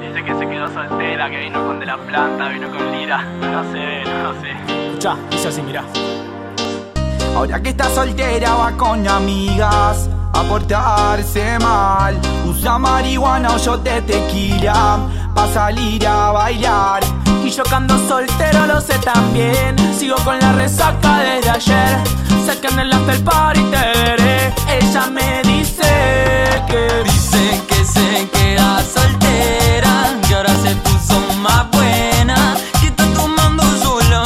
Dice que se quedó soltera, que vino con de la planta, vino con lira. No sé, no sé. Escucha, dice así, mira. Ahora que está soltera va con amigas a portarse mal. Usa marihuana o yo te tequila pa' salir a bailar. Y yo que ando soltero lo sé también. Sigo con la resaca desde ayer. Sé que en el after party te veré. Soltera, que ahora se puso más buena, que está tomando sola,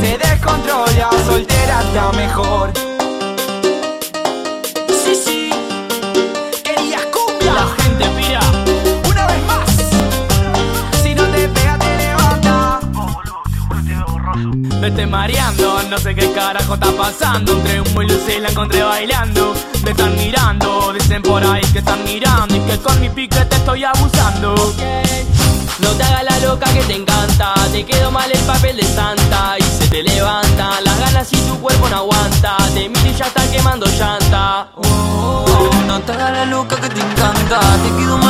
se descontrola, soltera está mejor. Me estoy mareando, no sé qué carajo está pasando. Entre un y y la encontré bailando. Me están mirando, dicen por ahí que están mirando. Y que con mi pique te estoy abusando. No te hagas la loca que te encanta, te quedó mal el papel de santa y se te levantan las ganas y tu cuerpo no aguanta, te miro y ya está quemando llanta. Oh, no te hagas la loca que te encanta, te quedó mal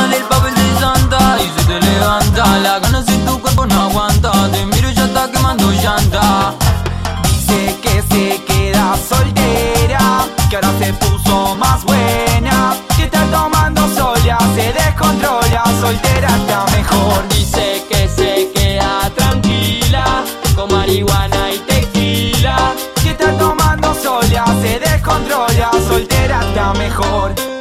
soltera está mejor.